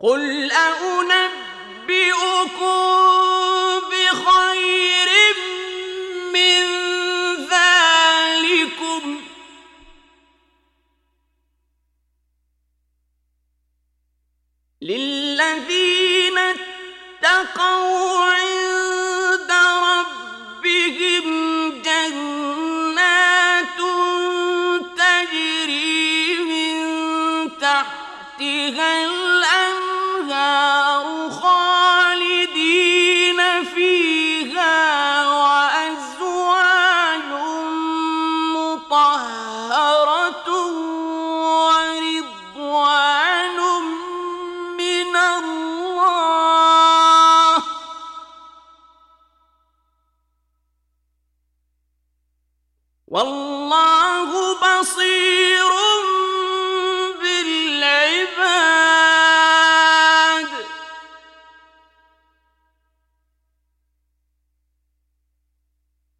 قل أنبئكم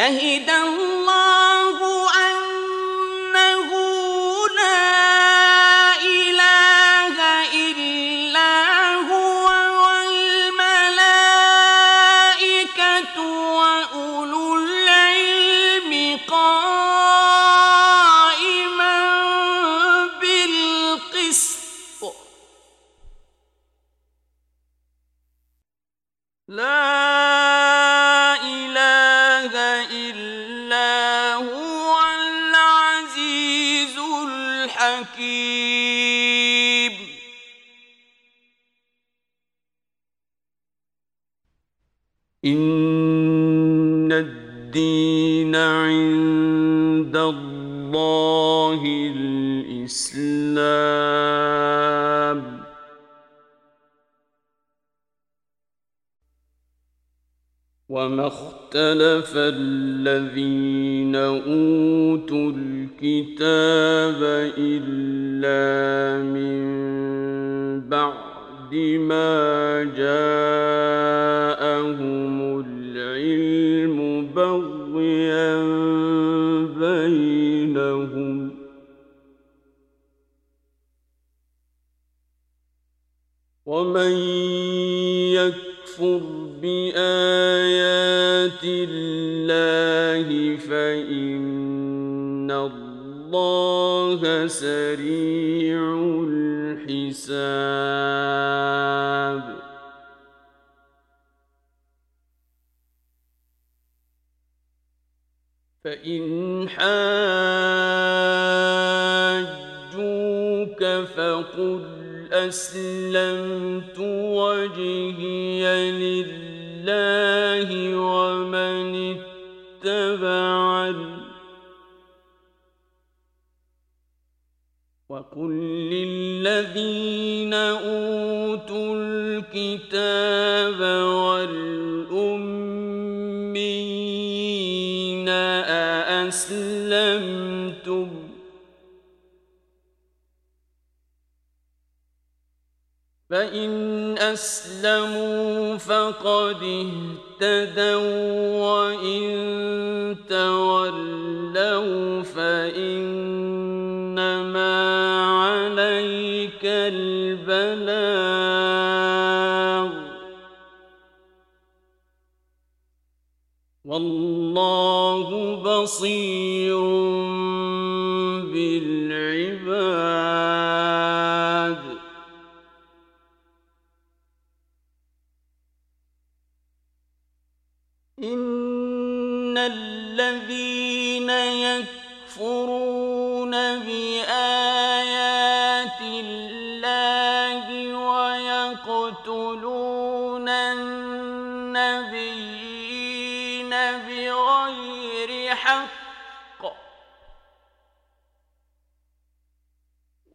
شهد الله اختلف الذين أوتوا الكتاب إلا العباد. إن الذين يكفرون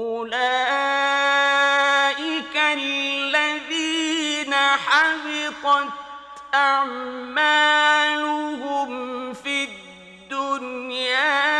أولئك الذين حبطت أعمالهم في الدنيا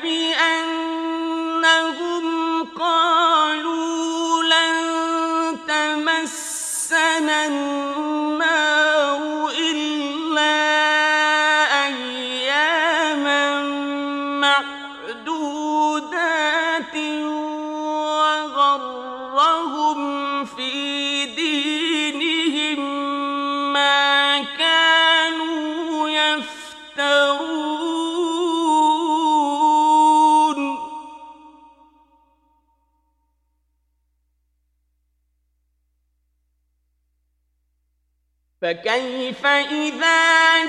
ذلك فكيف إذا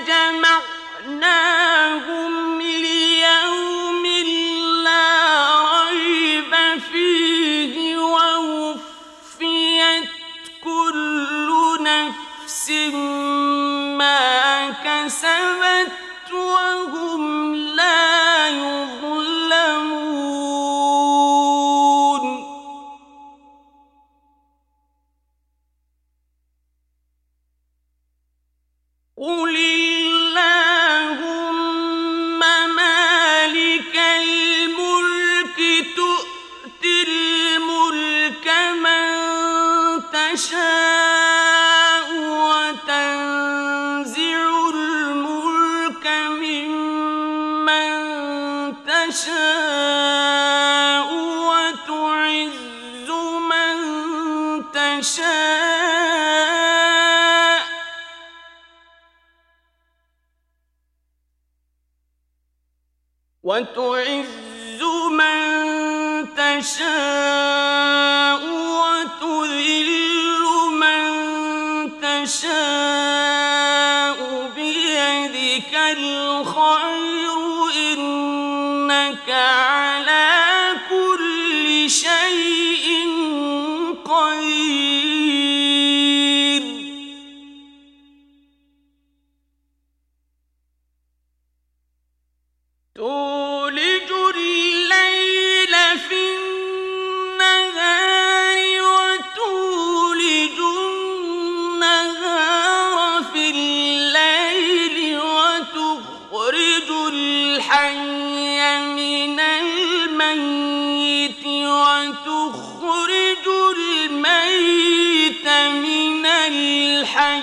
جمعناهم الحي وتخرج الميت من الحي.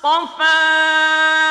防范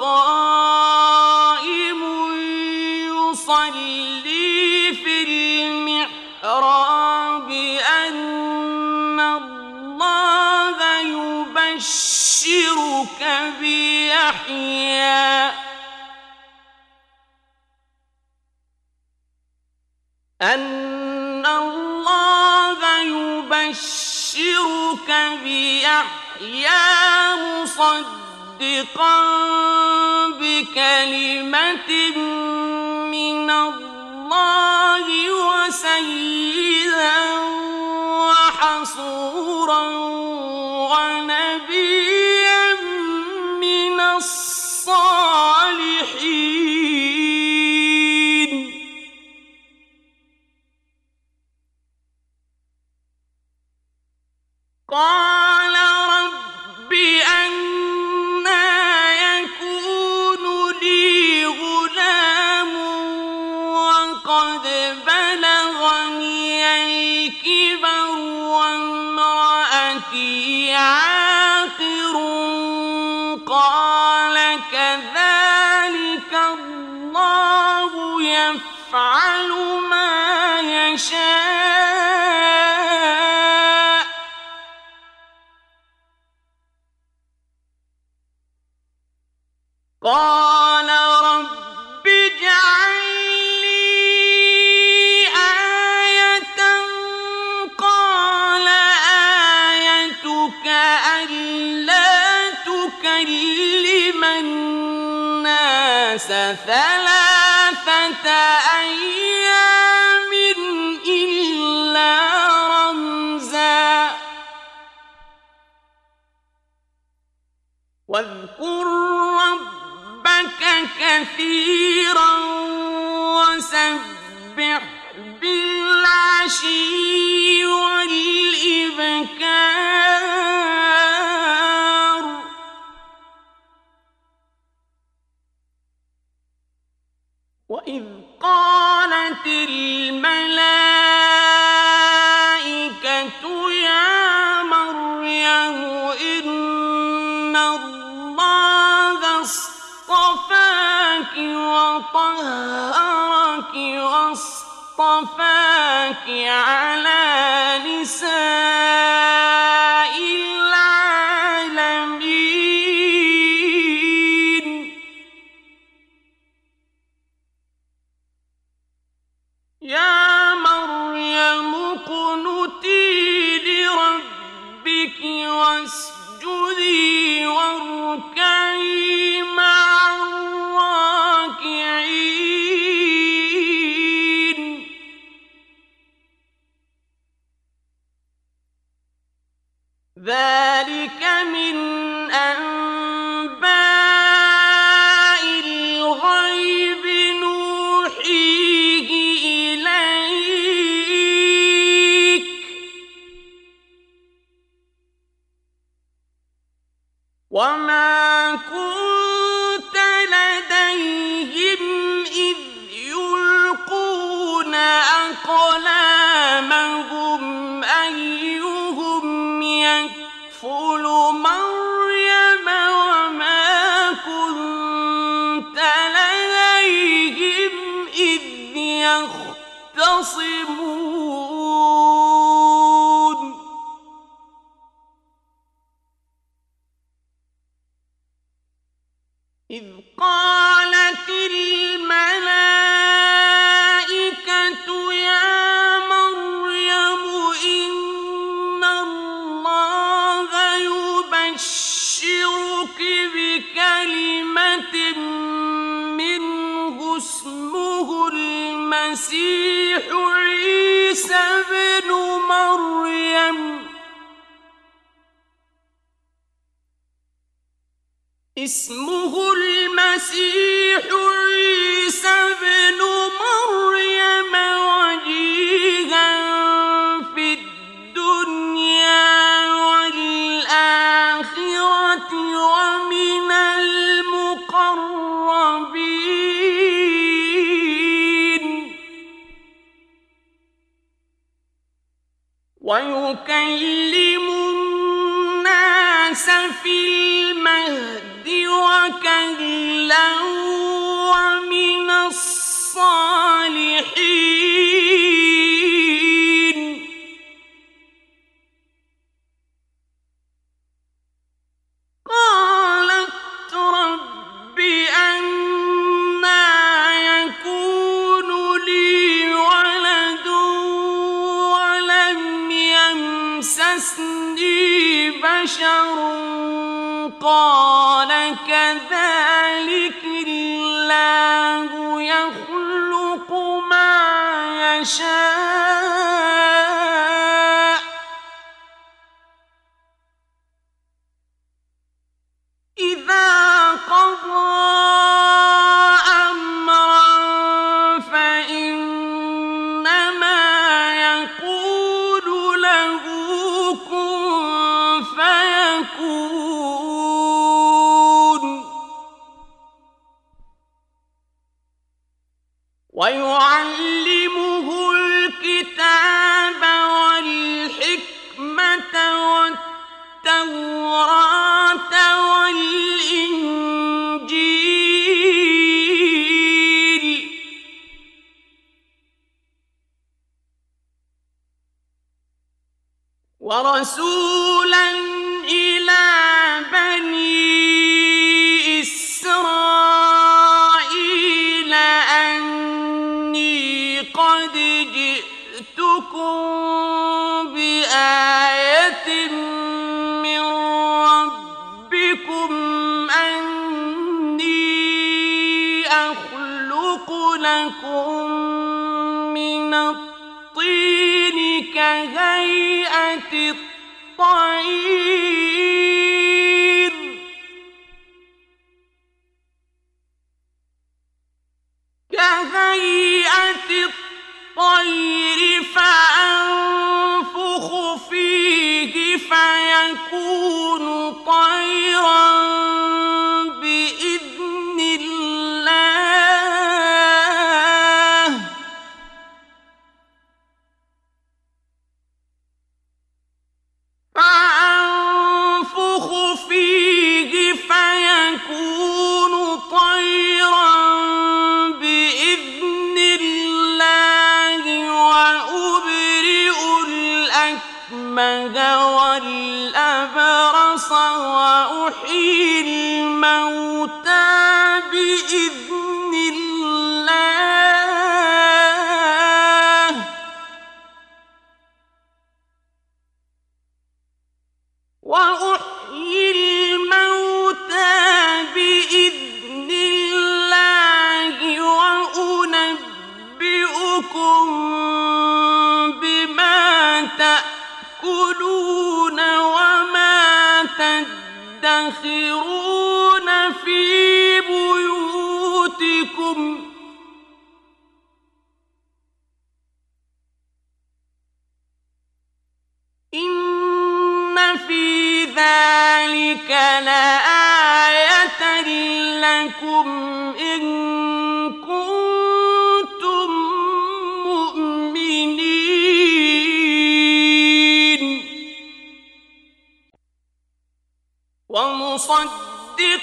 قائم يصلي في المحراب أن الله يبشرك بيحيى. أن الله يبشرك بيحيى مصدقا مصدقا بكلمة من الله وسيدا وحصورا ونبيا من الصالحين. قال رب أن كثيرا وسبح بالعشي والإبكار. وإذ قالت الملائكة اصطفاك عَلَىٰ نسائك اسمه المسيح عيسى ابن مريم وجيها في الدنيا والآخرة ومن المقربين. ويكلم الناس في المهد. وكلا ومن الصالحين.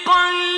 ومصدقا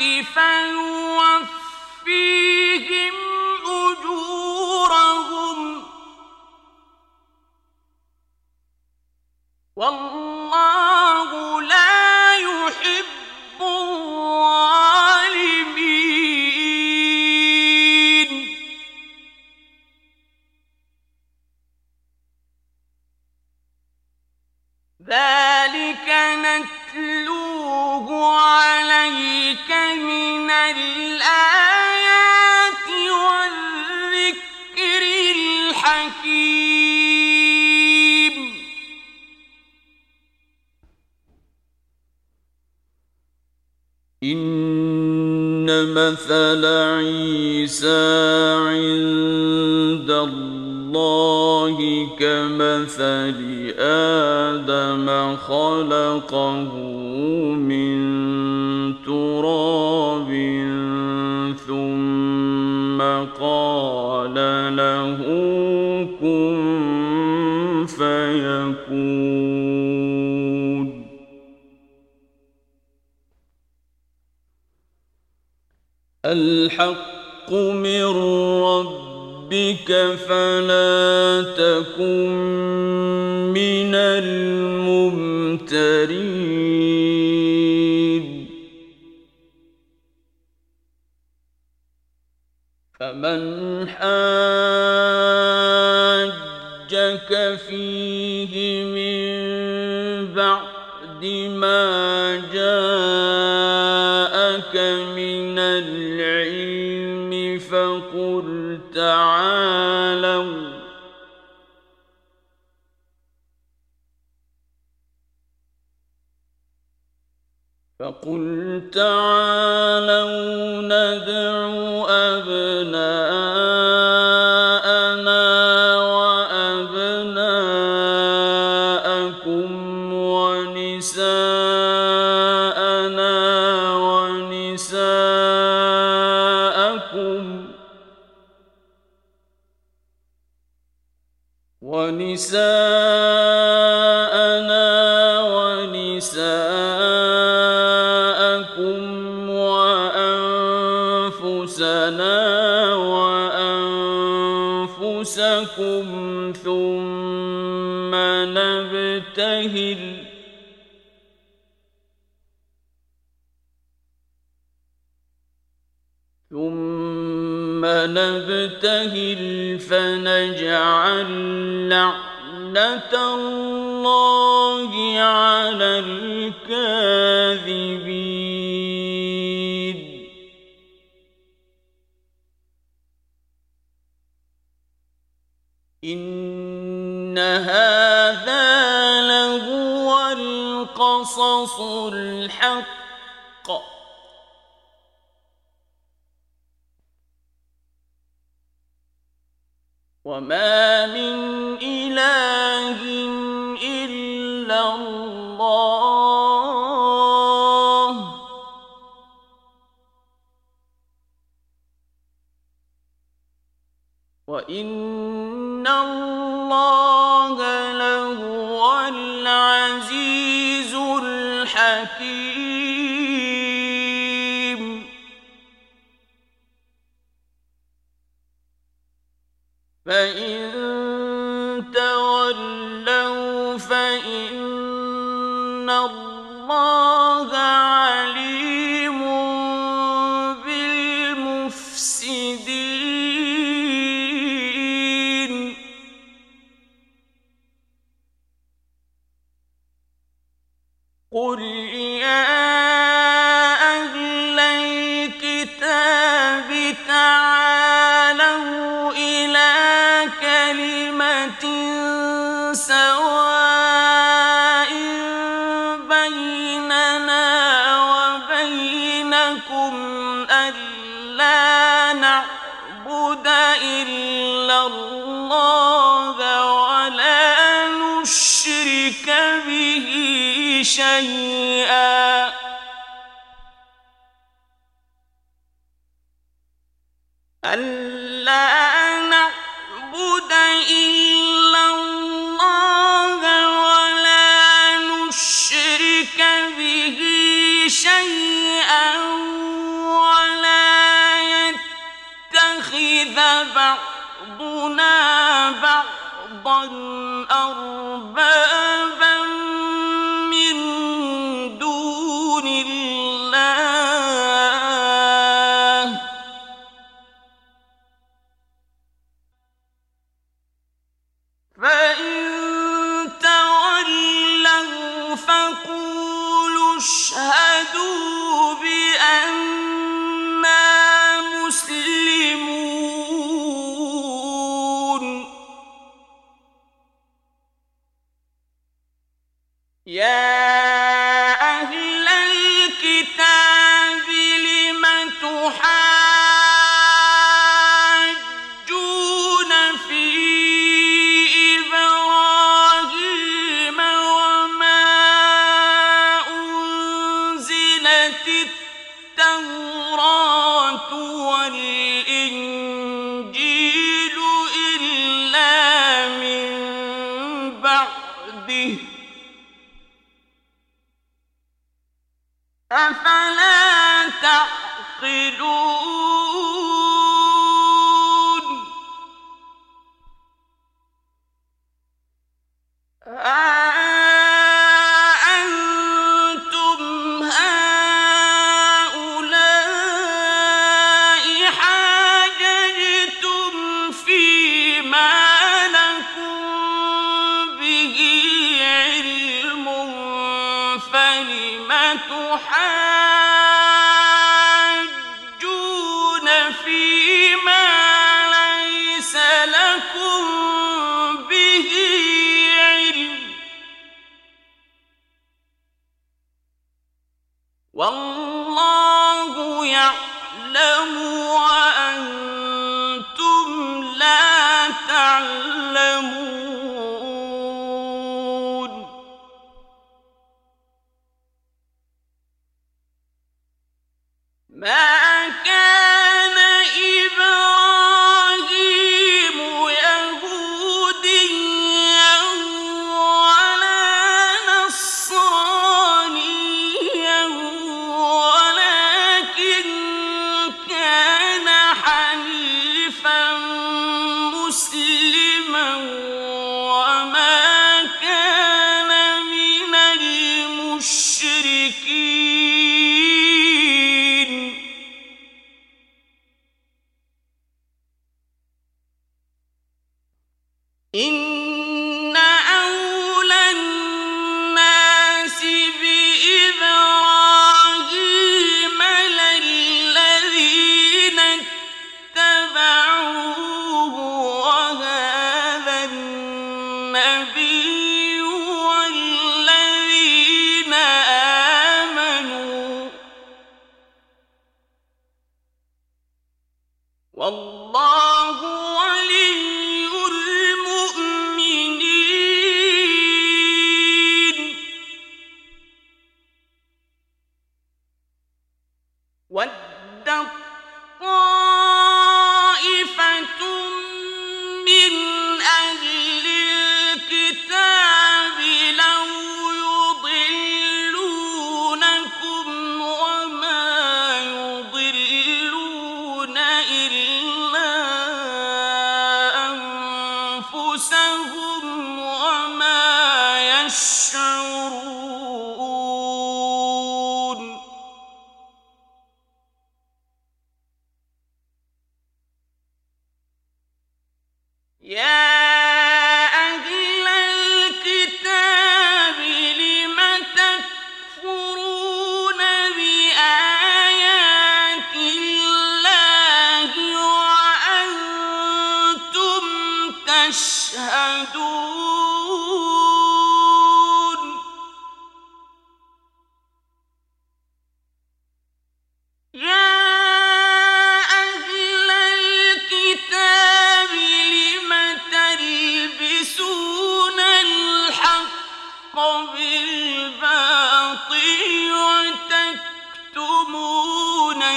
الصالحات الحق بعضا أربابا تعقلون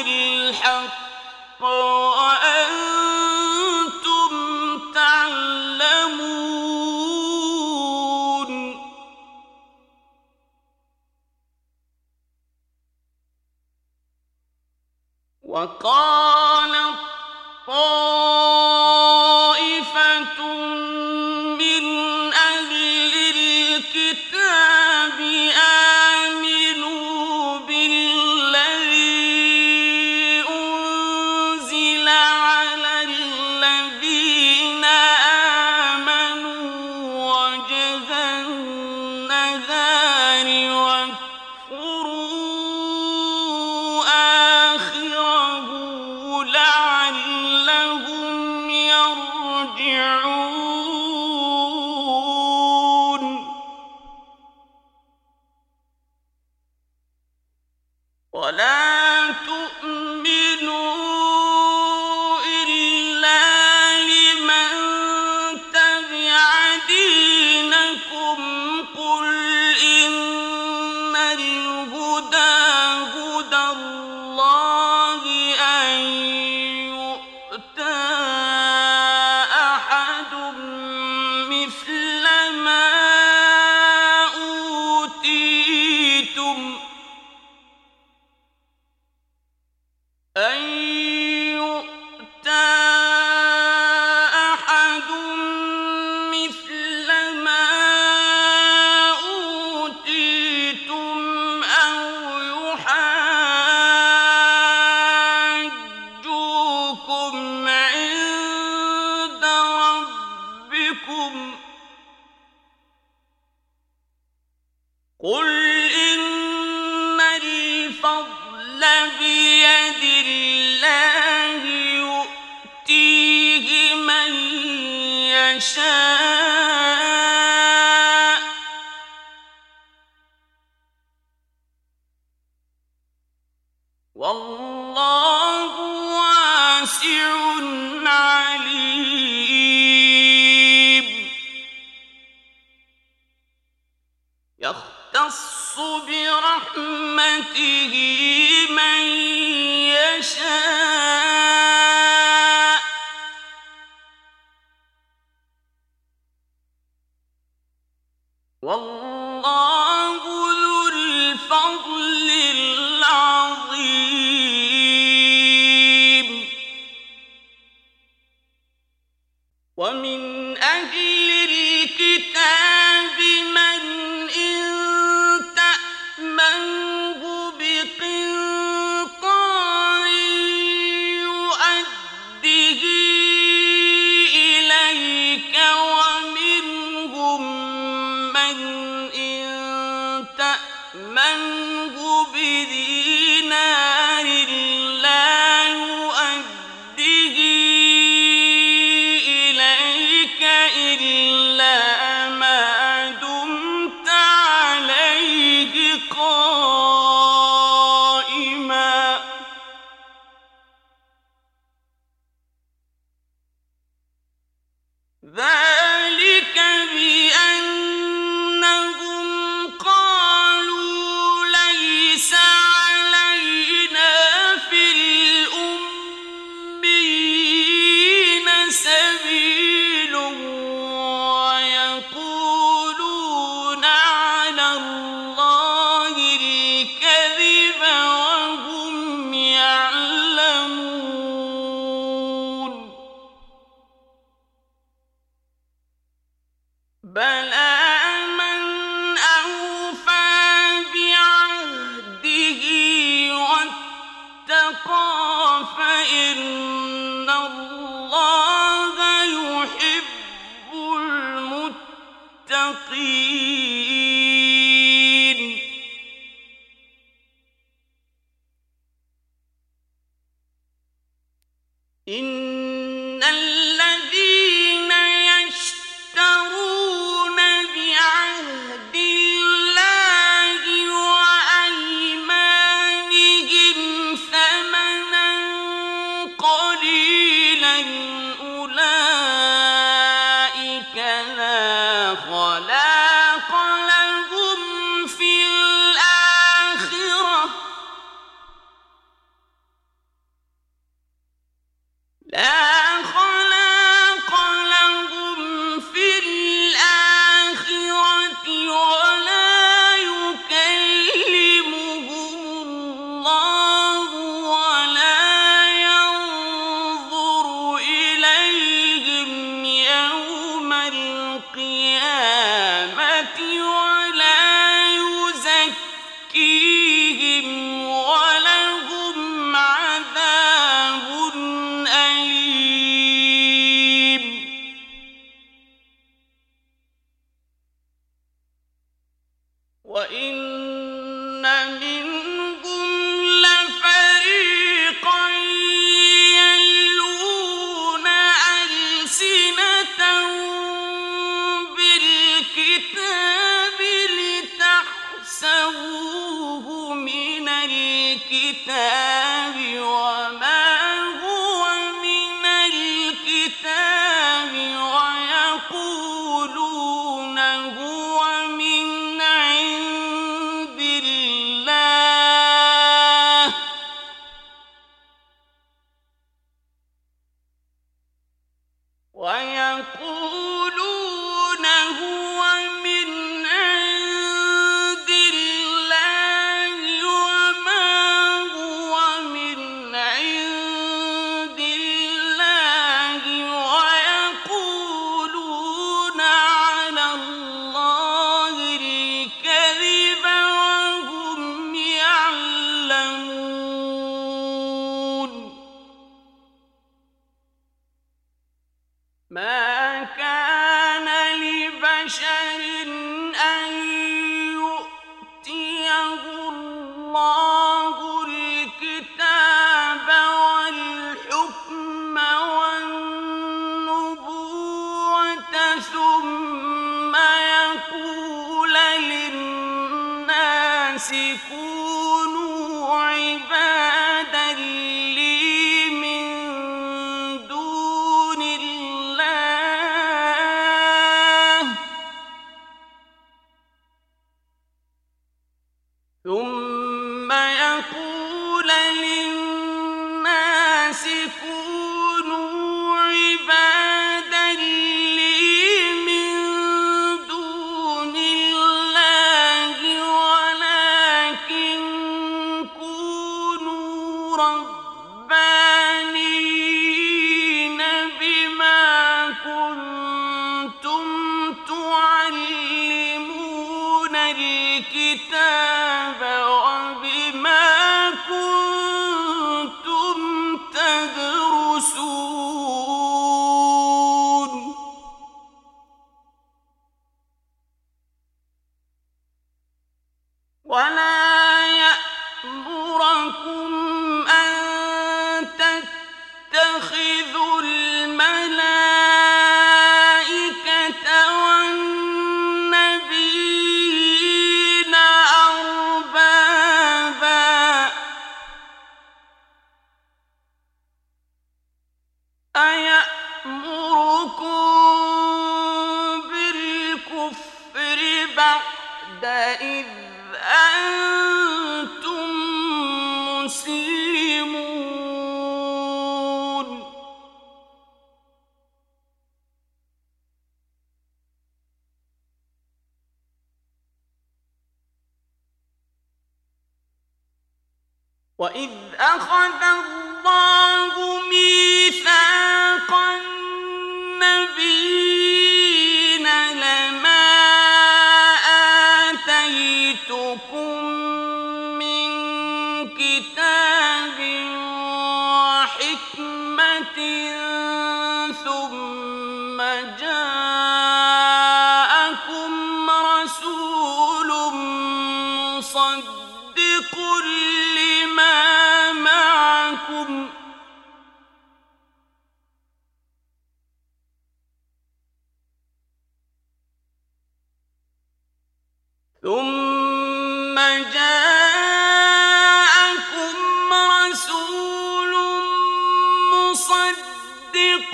الحق وأن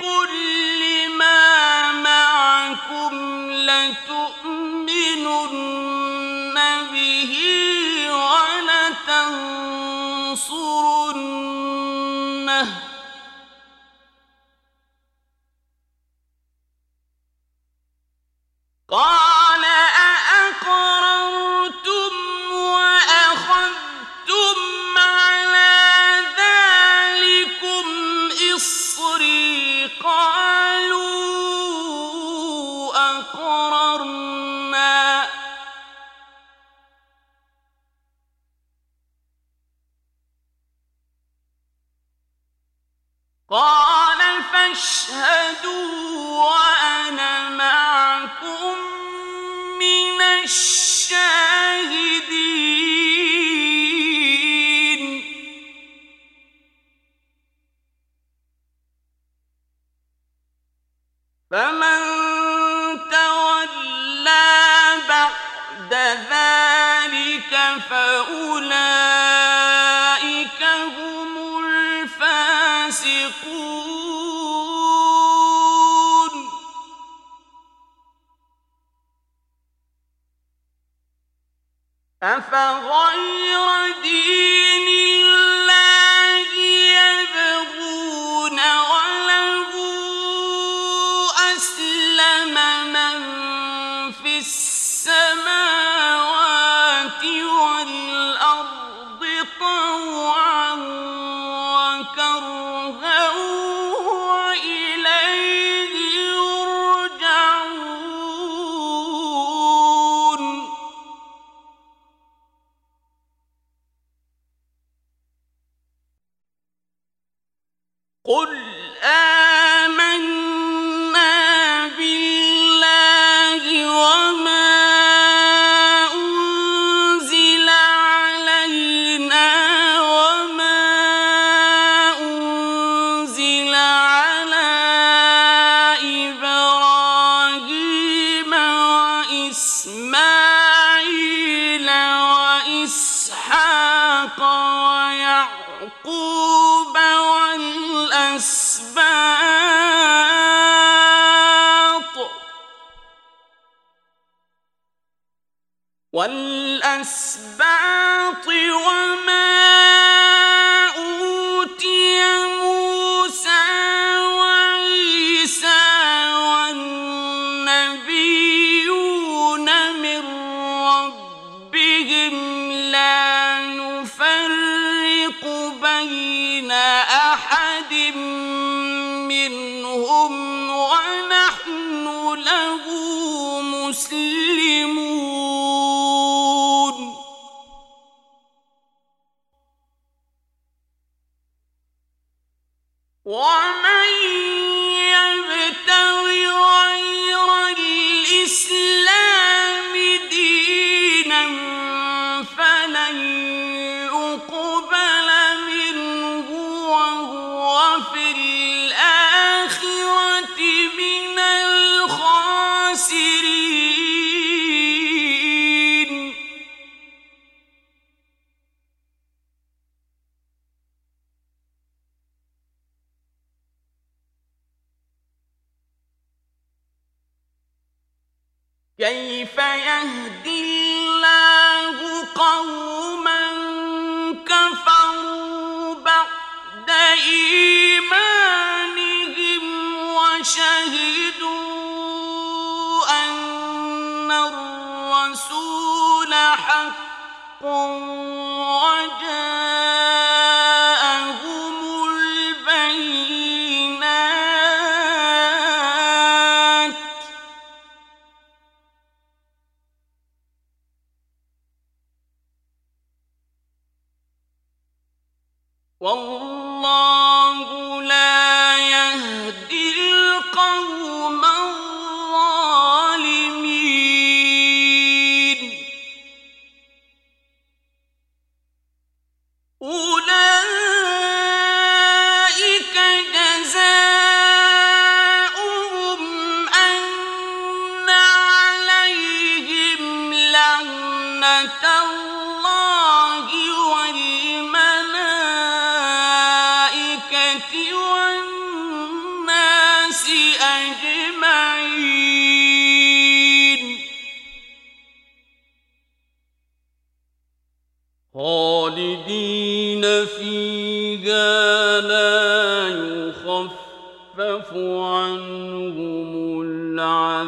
پوری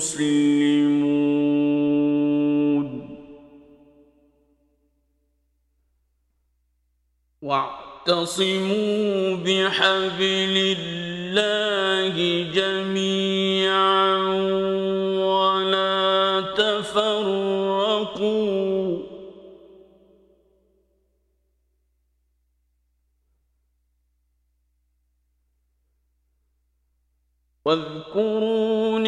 مسلمون واعتصموا بحبل الله جميعا تفرقوا. واذكروا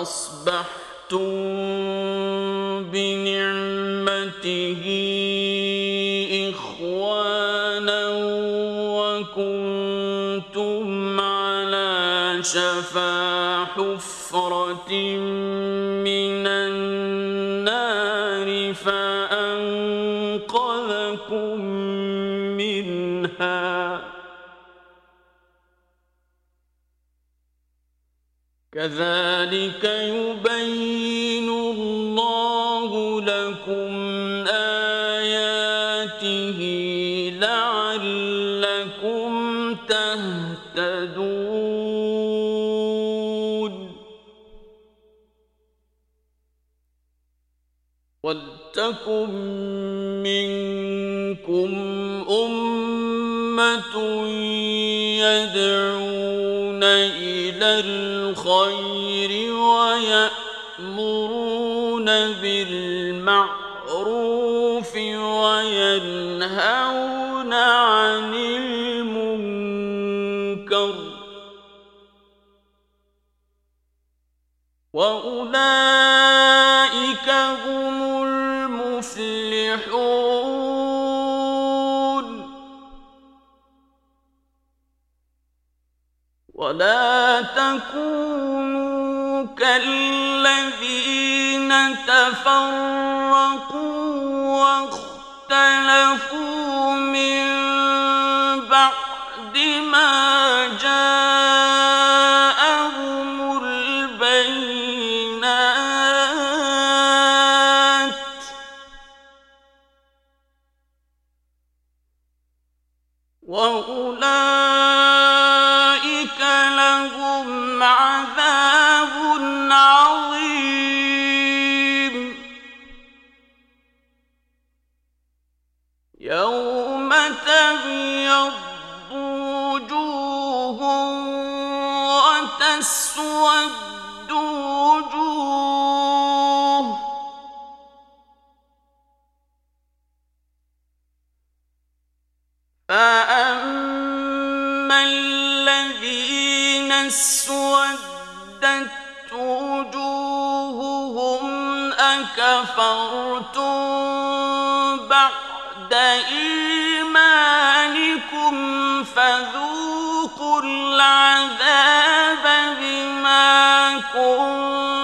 فأصبحتم بنعمته إخوانا وكنتم شفا حفرة كذلك يبين الله لكم آياته لعلكم تهتدون. ولتكن منكم أمة بالمعروف وينهون عن المنكر وأولئك هم المفلحون ولا تكونوا كالذين تفرقوا واختلفوا من بعد ما أكفرتم بعد إيمانكم فذوقوا العذاب بما كنتم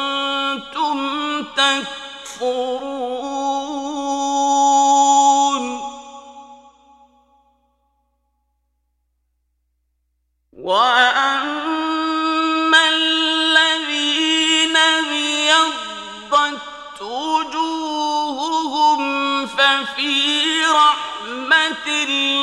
الذين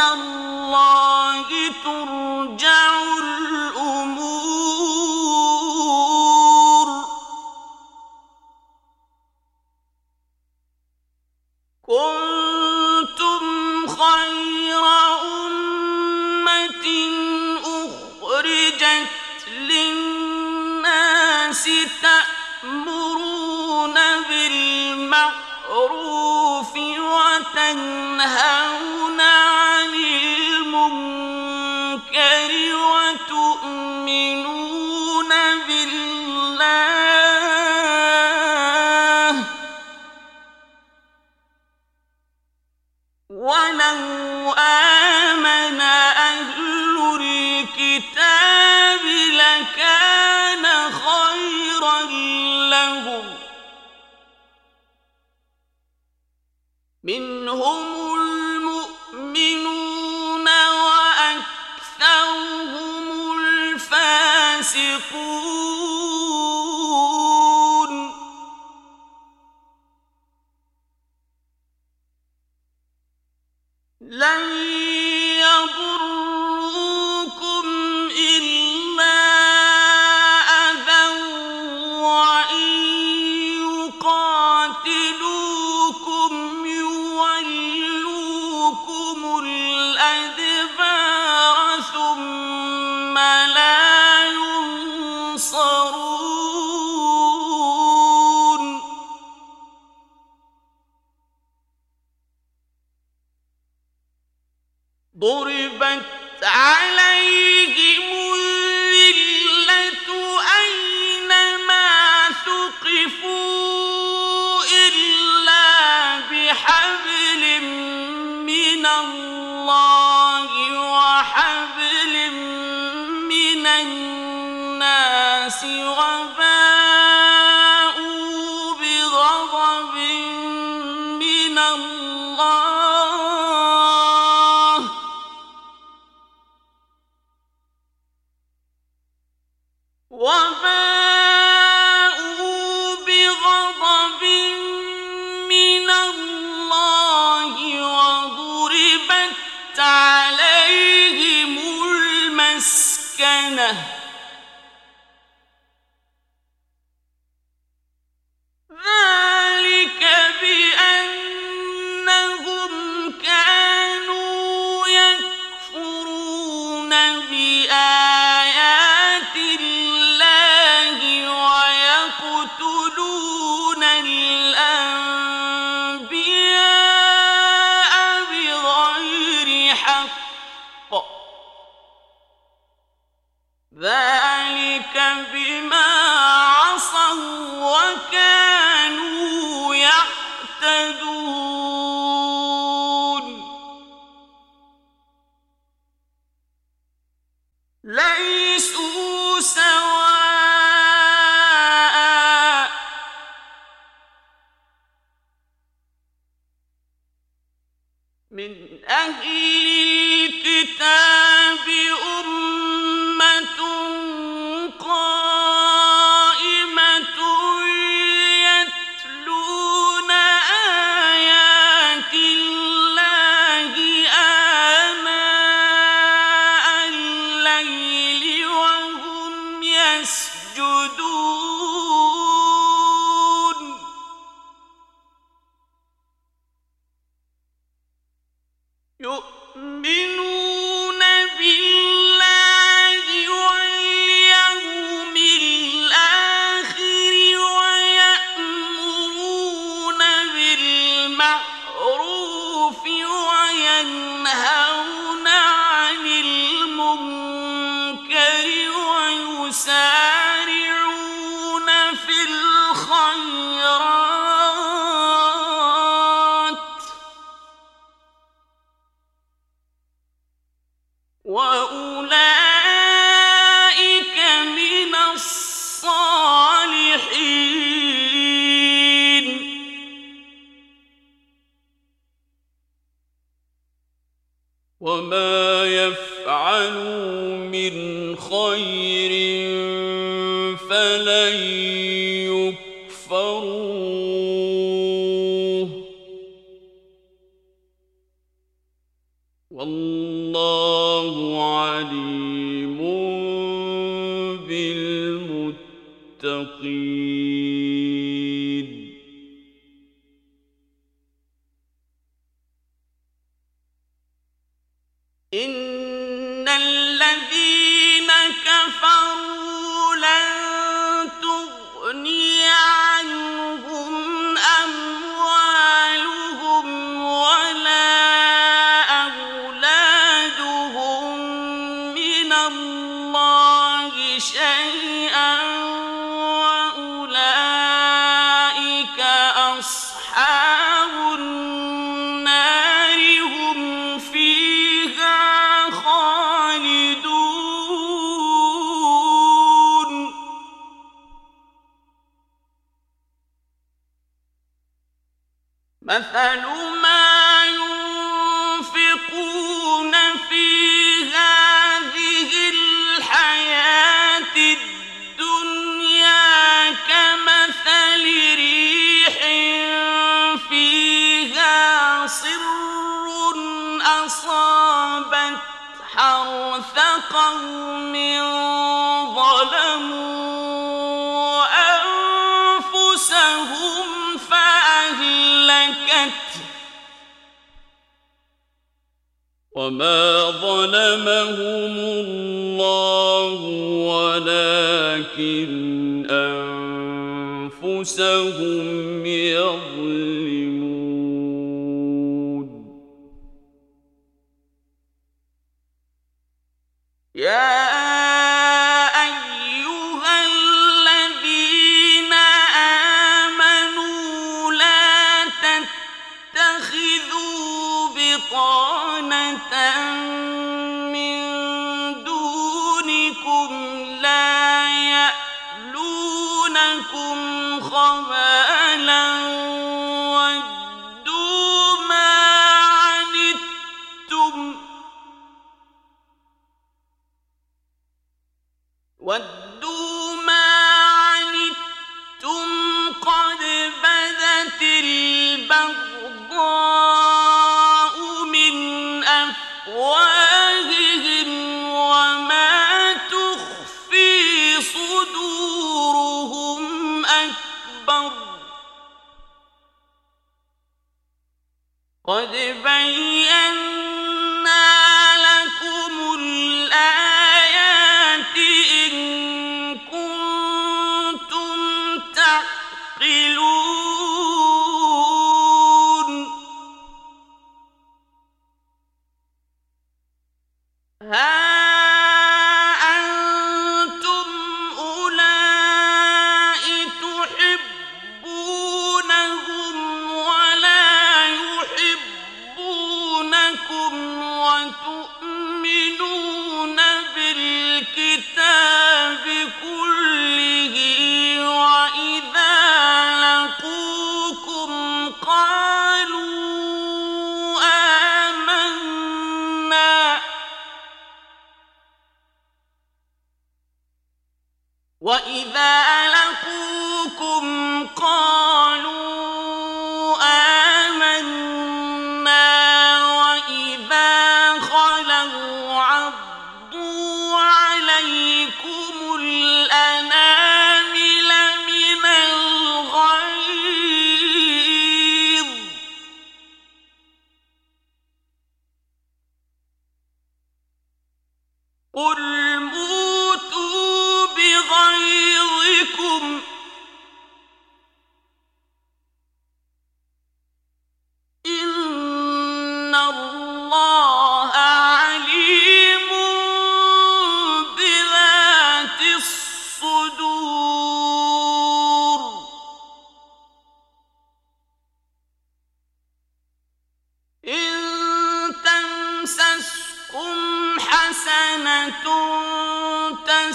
الله ترجع وأولئك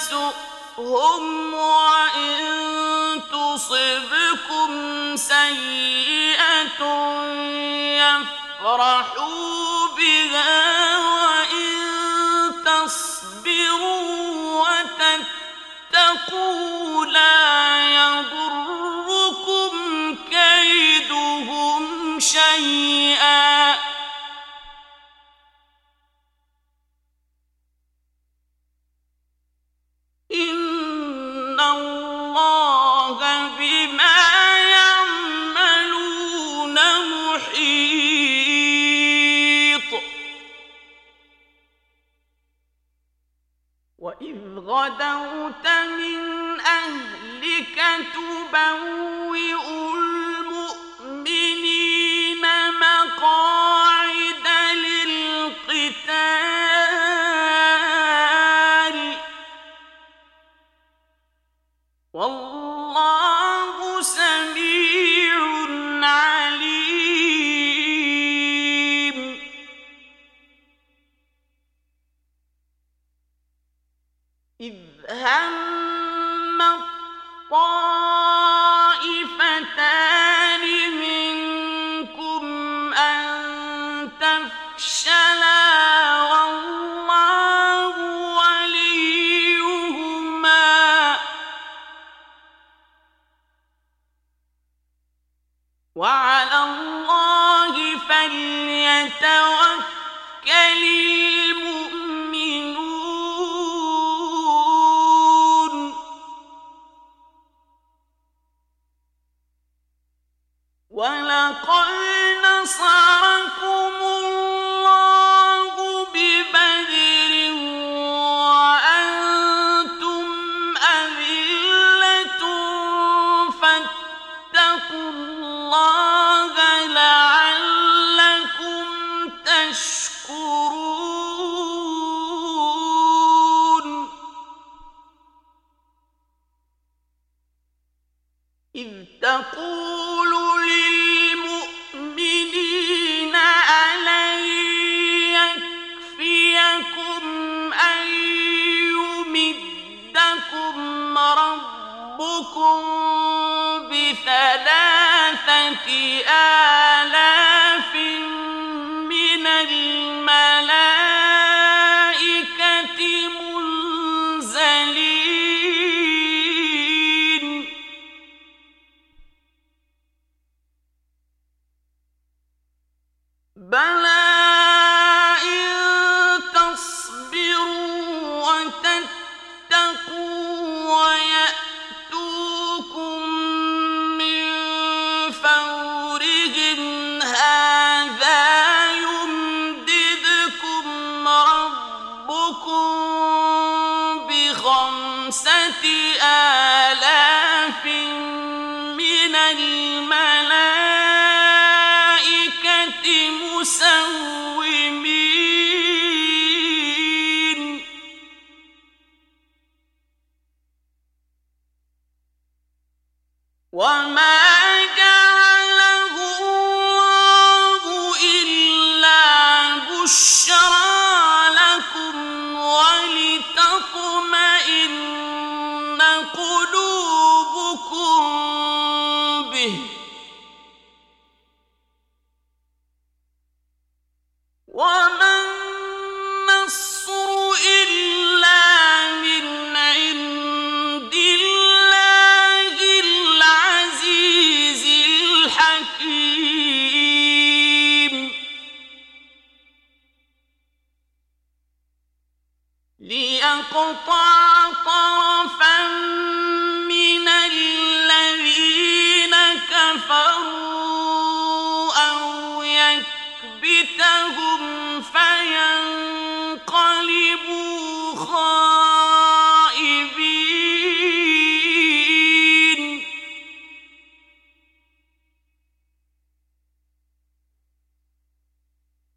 تسؤهم وإن تصبكم سيئة يفرحوا بها وإن تصبروا وتتقوا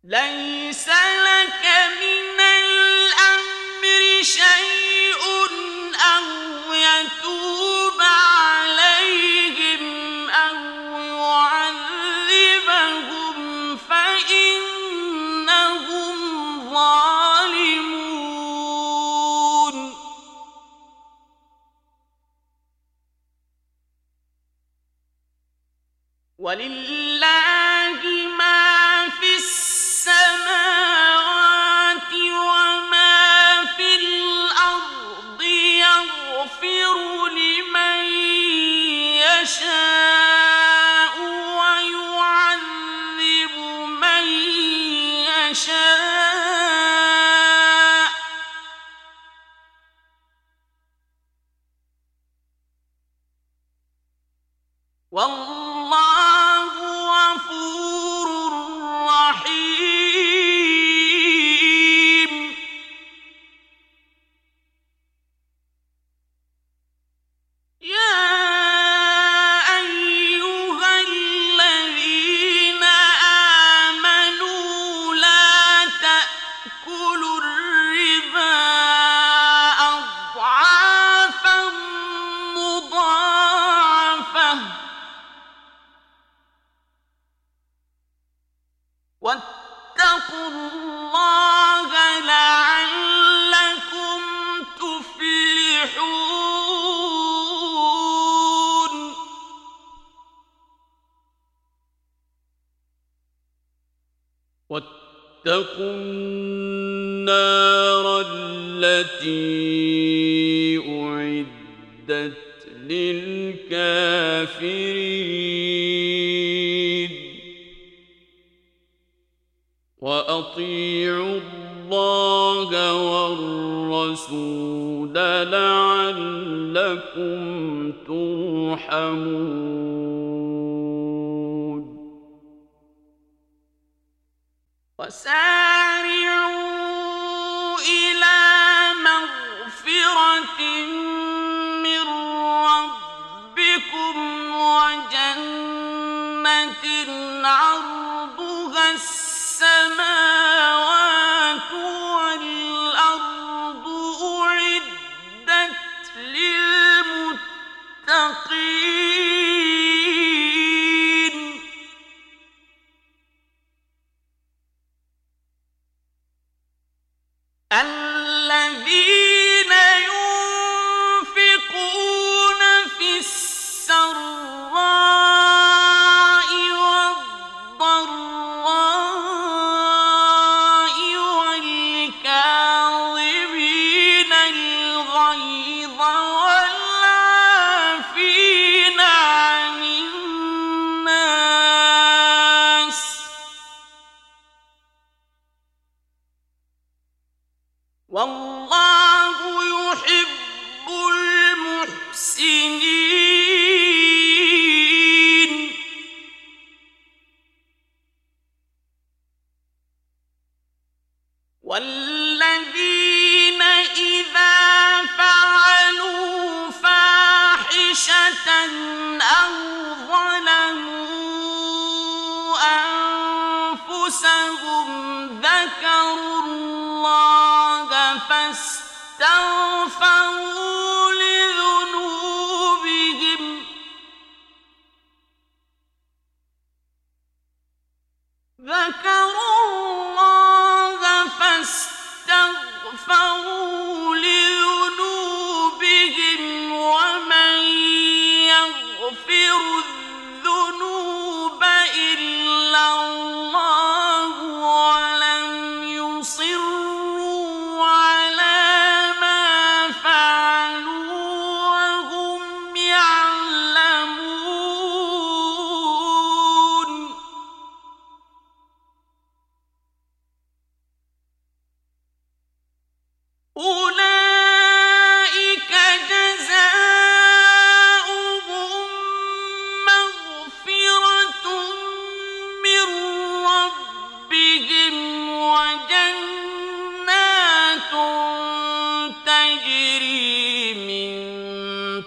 ليس لك من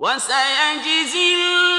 وسيجزي الله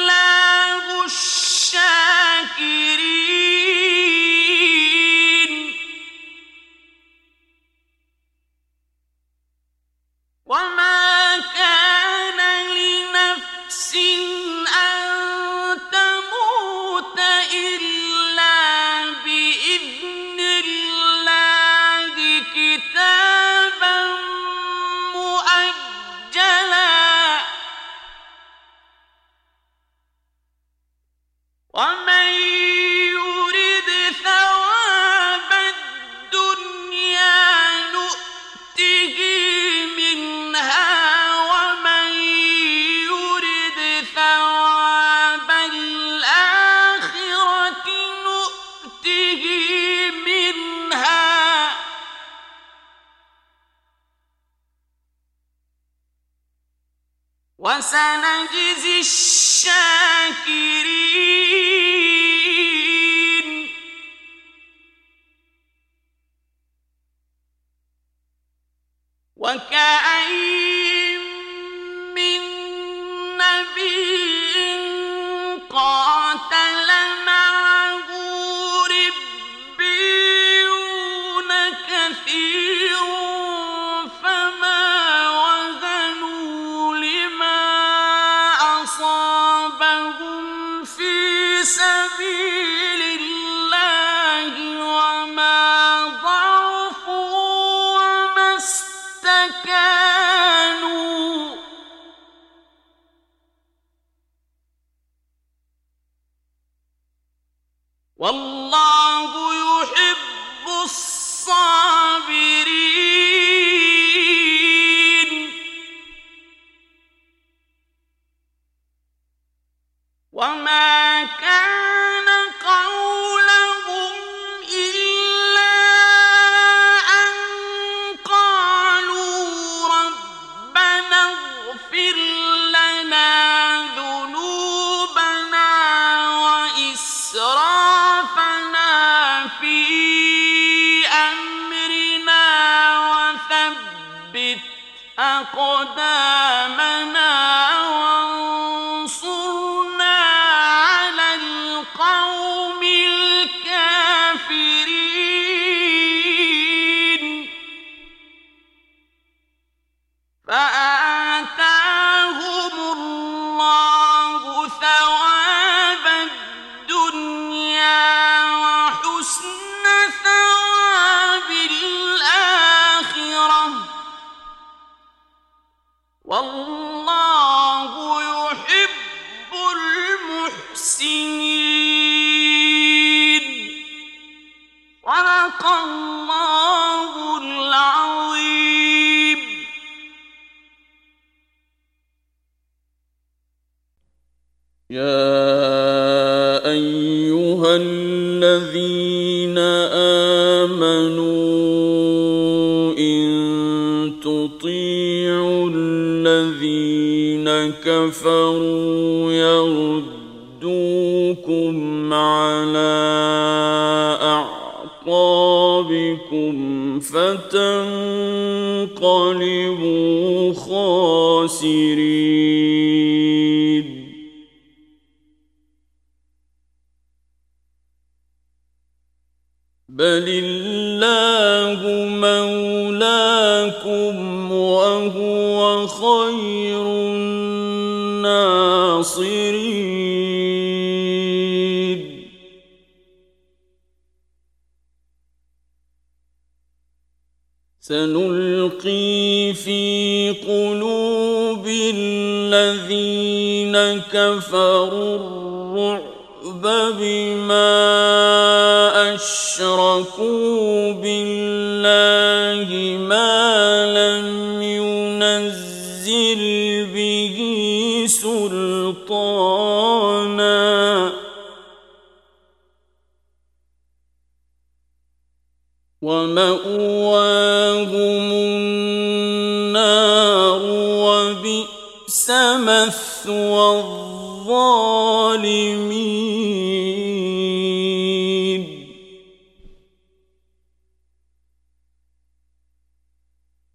الظالمين.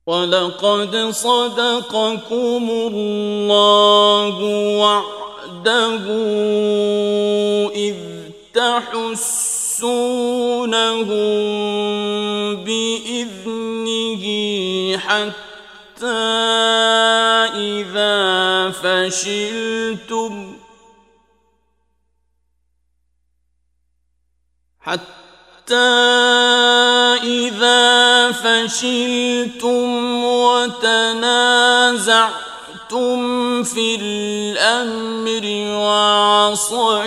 ولقد صدقكم الله وعده إذ تحسونهم بإذنه حتى إذا فشلت حتى إذا فشلتم وتنازعتم في الأمر وعصيتم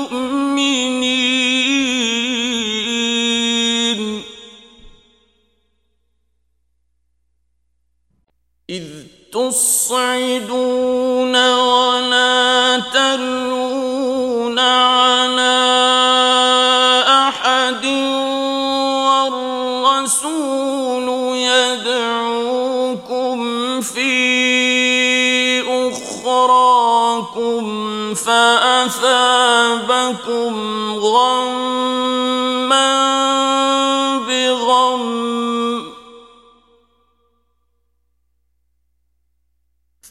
تصعدون ولا تلون على أحد والرسول يدعوكم في أخراكم فأثابكم غما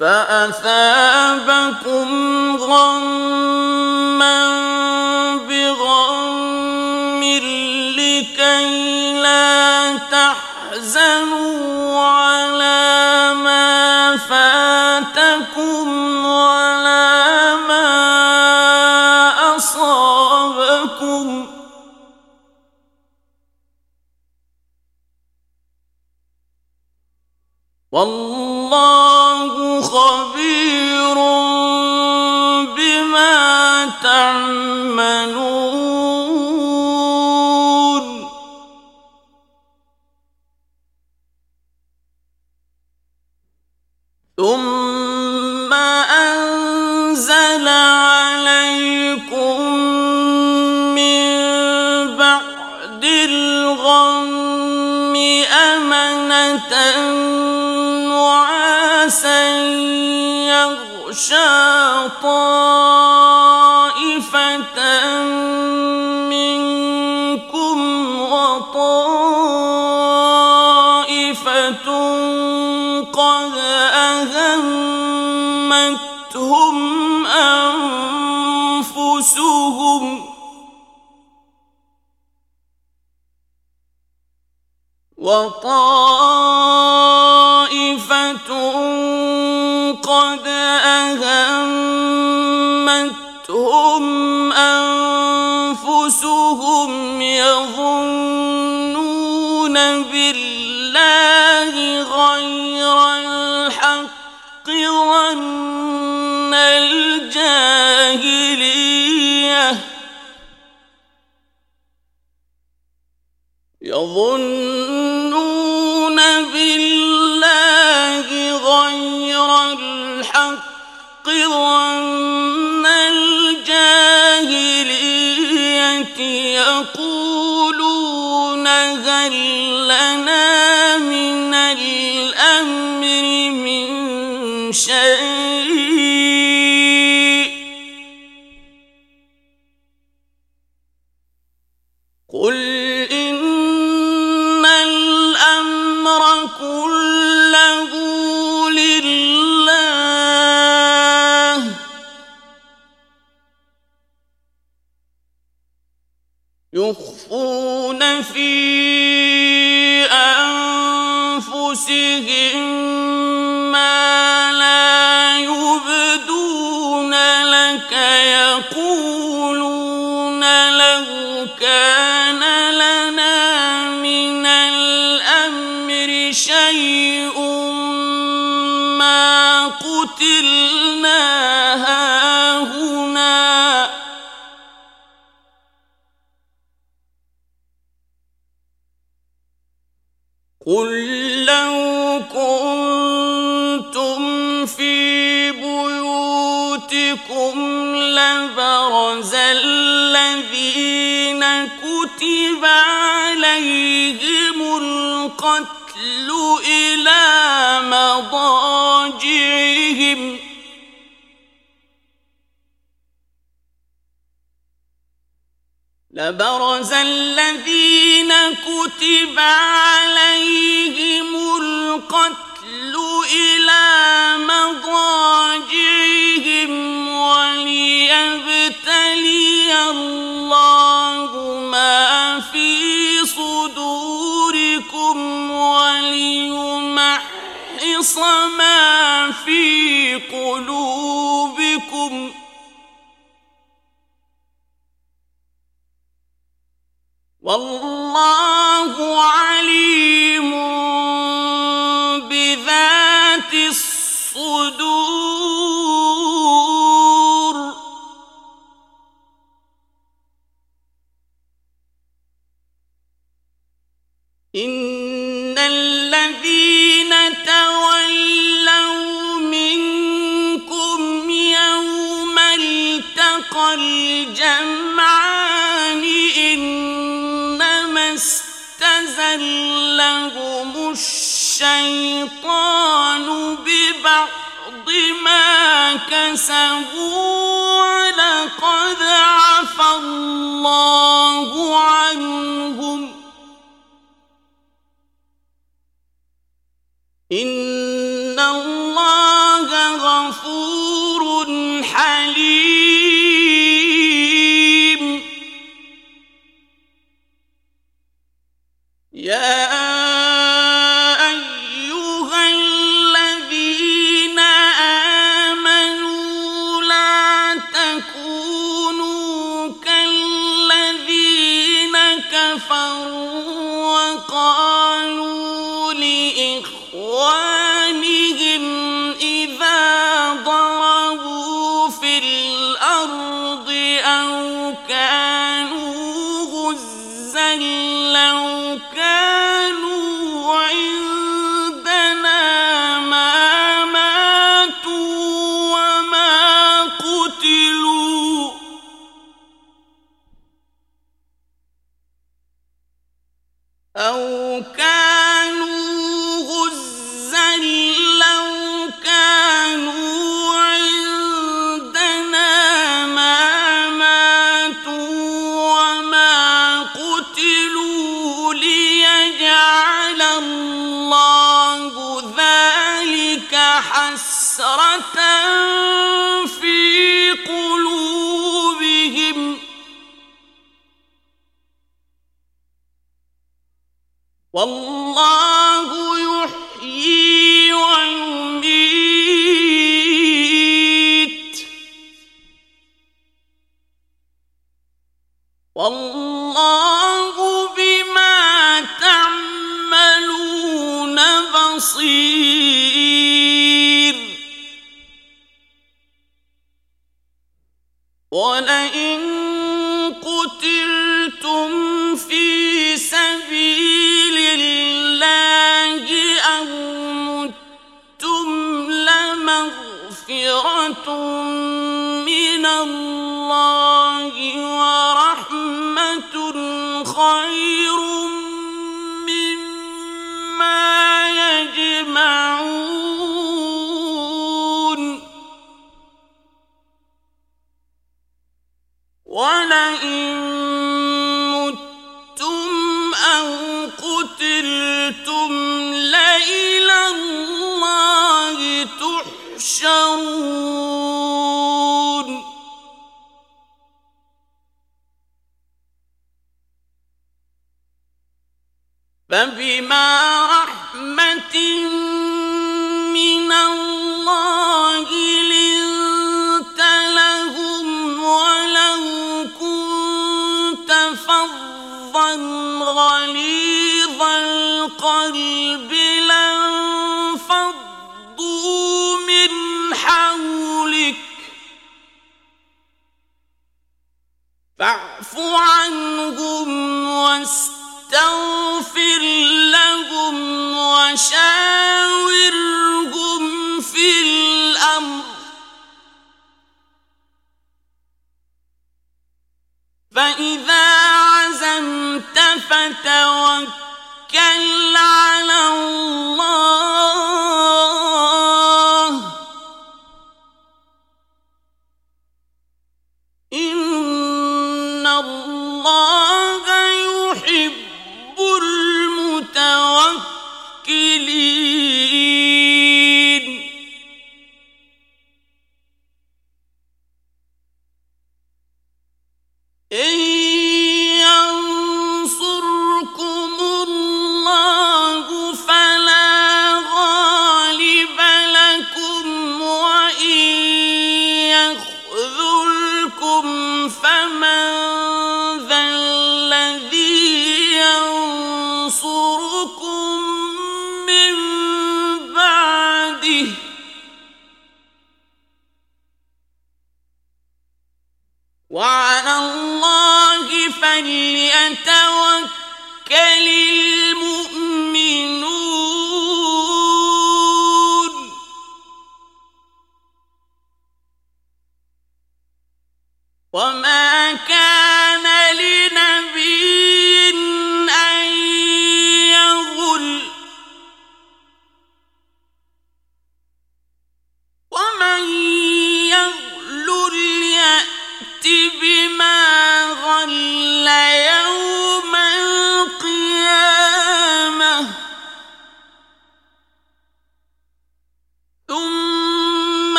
فأثابكم غما بغم لكي لا تحزنوا على طائفة منكم وطائفة قد أهمتهم أنفسهم وطائفة ظن الجاهليه يظنون بالله غير الحق ظن الجاهلية يقولون هل لنا شيء لبرز الذين كتب عليهم القتل إلى مضاجعهم وليبتلي الله ما في صدوركم وليمحص ما في قلوبكم ۖ والله عليم كسبوا لقد عفى الله عنهم. إن والله من الله ورحمة خير عنهم واستغفر لهم وشاورهم في الأمر. فإذا عزمت فتوكل على الله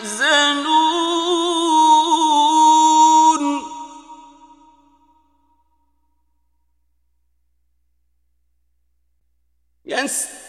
يريد الله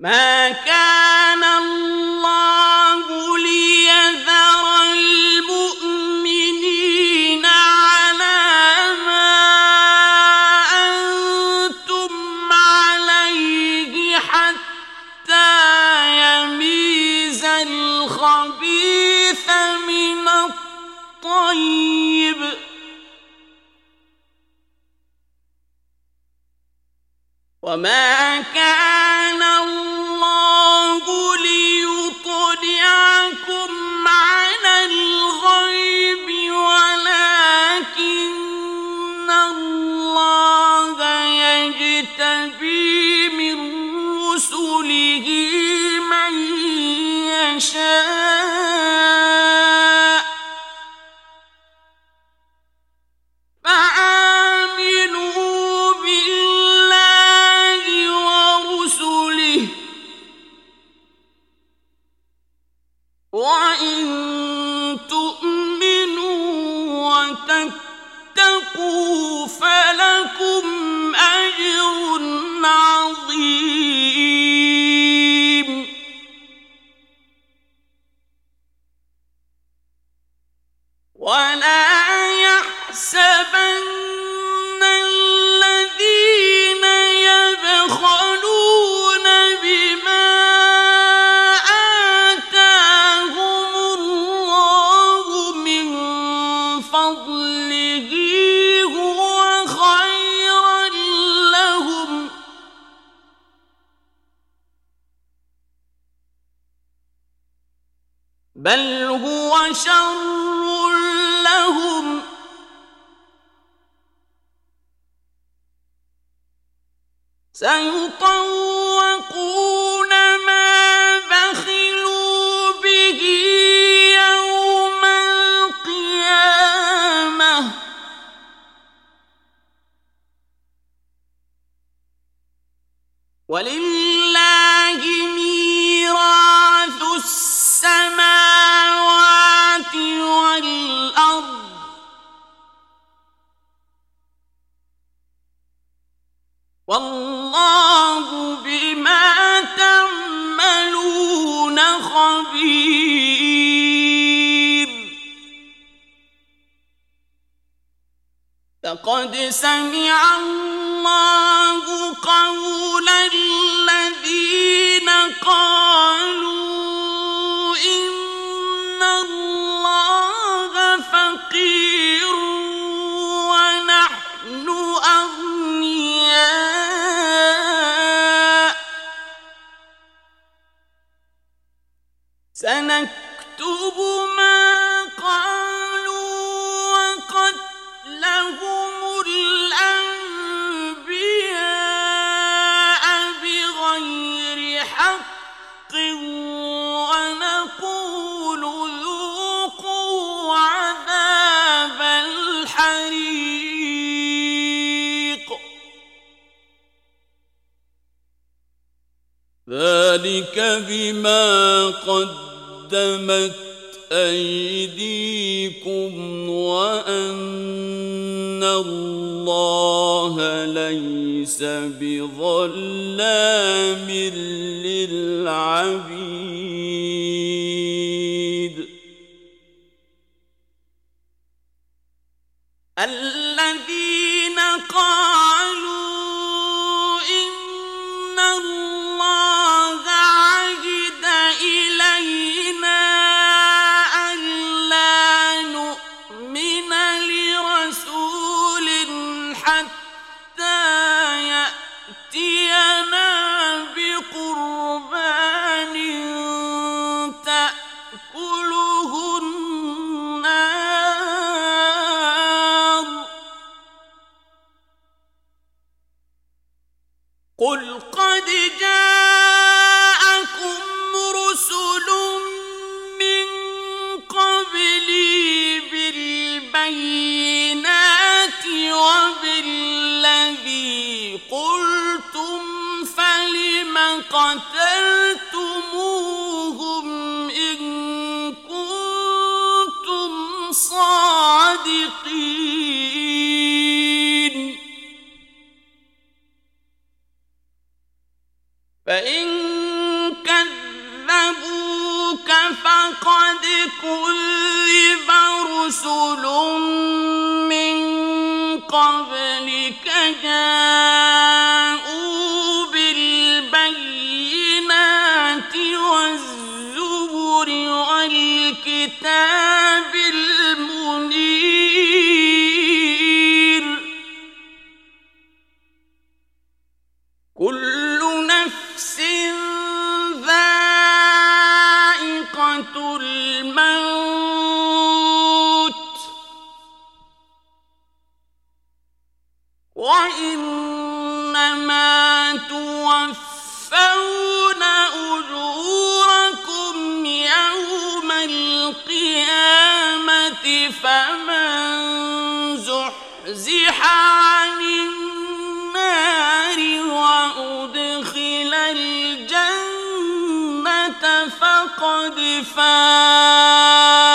ما قتلتموهم إن كنتم صادقين. فإن كذبوك فقد كذب رسل من قبلك جاءوا فاز.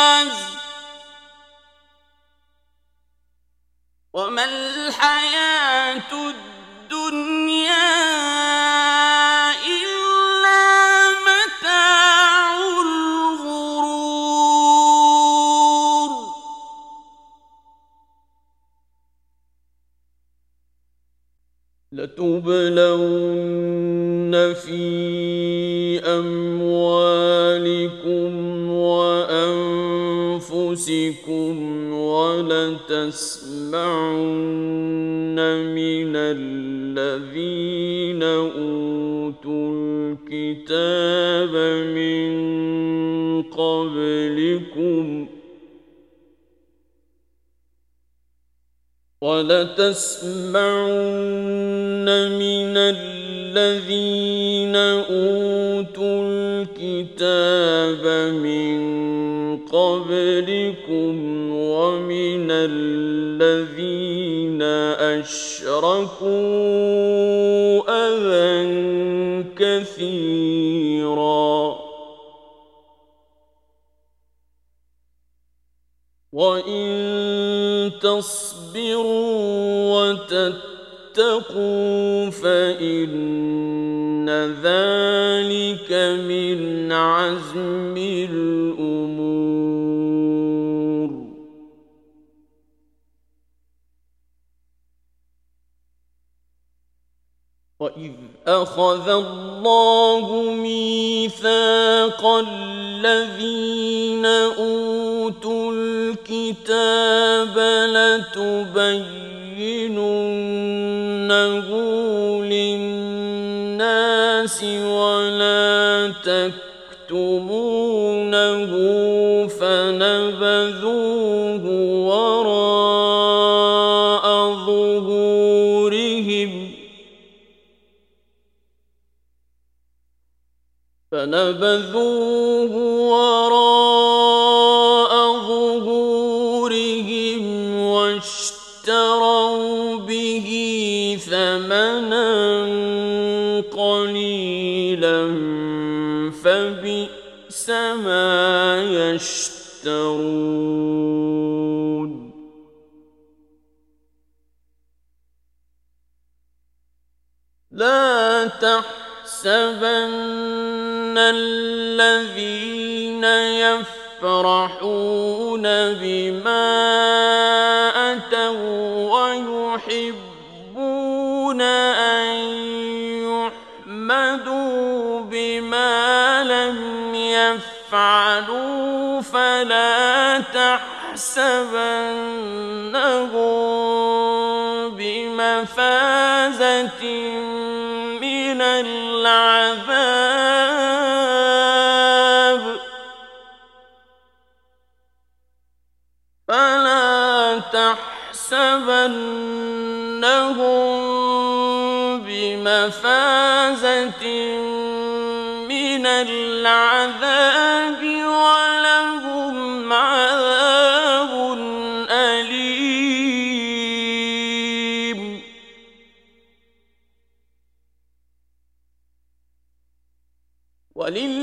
وما الحياة الدنيا لتبلون في وأنفسكم ولتسمعن من الذين أوتوا الكتاب من قبلكم ولتسمعن من الذين أوتوا الكتاب من قبلكم ومن الذين أشركوا اذى كثيرا. وإن تصبروا وتتقوا فإن ذلك من عزم الأمور واذ أخذ الله ميثاق الذين أوتوا الكتاب لتبيننه للناس ولا تكتمونه فبذوه وراء ظهورهم واشتروا به ثمنا قليلا فبئس ما يشترون. لا تحسبن الذين يفرحون بما أتوا ويحبون أن يحمدوا بما لم يفعلوا فلا تحسبنهم بمفازة من العذاب وَنَبَوَّنَّهُم بِمَفَازَةٍ مِّنَ الْعَذَابِ وَلَهُمْ عَذَابٌ أَلِيمٌ ولله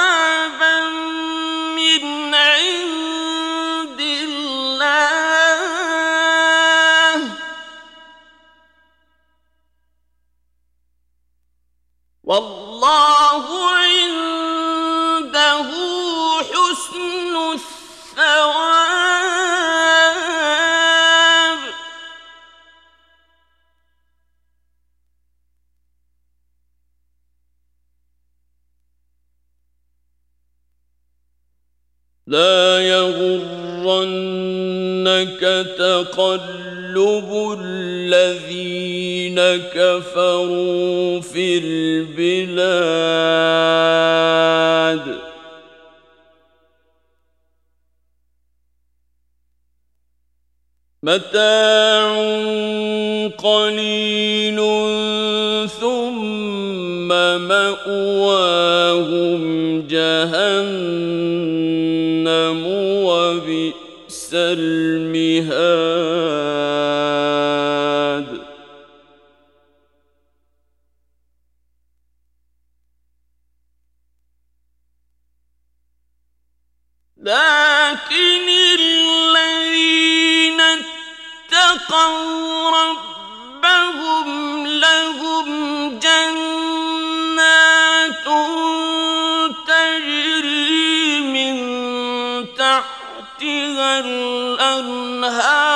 والله عنده حسن الثواب. لا يغرنك تقلب الذين كفروا في البلاد. متاع قليل ثم مأواهم جهنم وبئس المهاد. الأنهار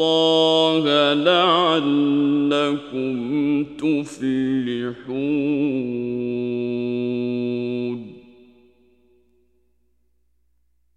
الله لعلكم تفلحون.